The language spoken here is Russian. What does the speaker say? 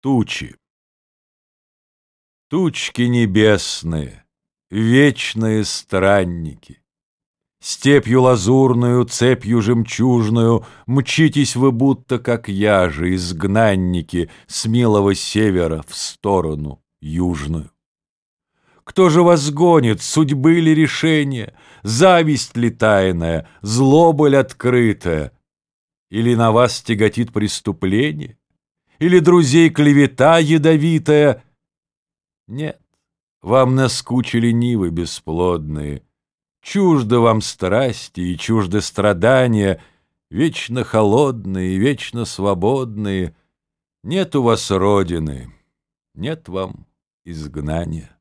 Тучи Тучки небесные, вечные странники, Степью лазурную, цепью жемчужную Мчитесь вы будто, как я же, изгнанники С милого севера в сторону южную. Кто же вас гонит, судьбы ли решение, Зависть ли тайная, злоба ли открытая? Или на вас тяготит преступление? Или друзей клевета ядовитая? Нет, вам наскучили нивы бесплодные, Чужды вам страсти и чужды страдания, Вечно холодные, вечно свободные. Нет у вас родины, нет вам изгнания.